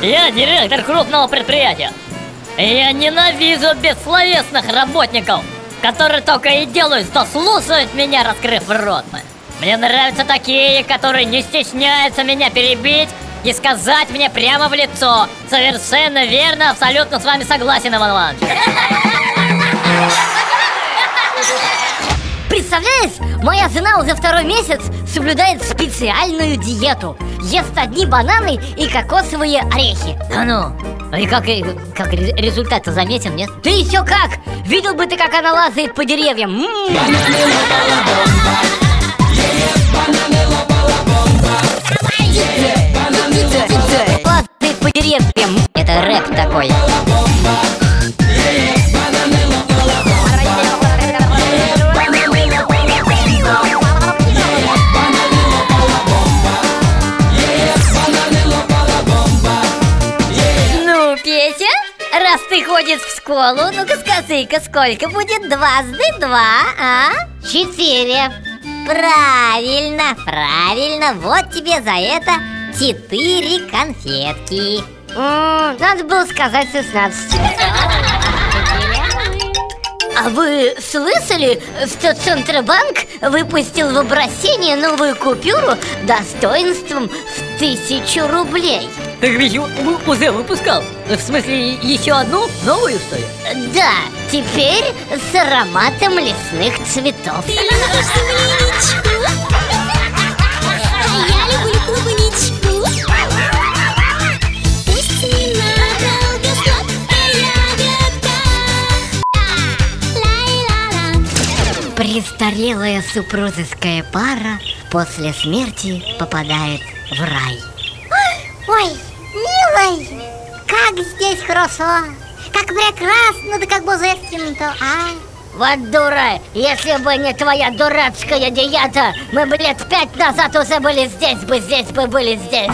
Я директор крупного предприятия. Я ненавижу бессловесных работников, которые только и делают, что слушают меня, раскрыв рот. Мне нравятся такие, которые не стесняются меня перебить и сказать мне прямо в лицо. Совершенно верно, абсолютно с вами согласен, Иван Иванович. Представляешь, моя жена уже второй месяц соблюдает специальную диету Ест одни бананы и кокосовые орехи Да ну, и как, и как результат заметен, нет? Ты еще как! Видел бы ты, как она лазает по деревьям м-м. Лазает по деревьям Это рэп такой раз ты ходишь в школу, ну-ка скажи-ка, сколько будет дважды два, а? Четыре. Правильно, правильно, вот тебе за это четыре конфетки. М -м, надо было сказать 16. А вы слышали, что Центробанк выпустил в обращение новую купюру достоинством в тысячу рублей? Так ведь уже выпускал. В смысле, еще одну новую, что ли? Да, теперь с ароматом лесных цветов. Престарелая супружеская пара после смерти попадает в рай как здесь хорошо, как прекрасно, да как божественно-то, а? Вот дура, если бы не твоя дурацкая диета, мы бы лет пять назад уже были здесь бы, здесь бы были здесь.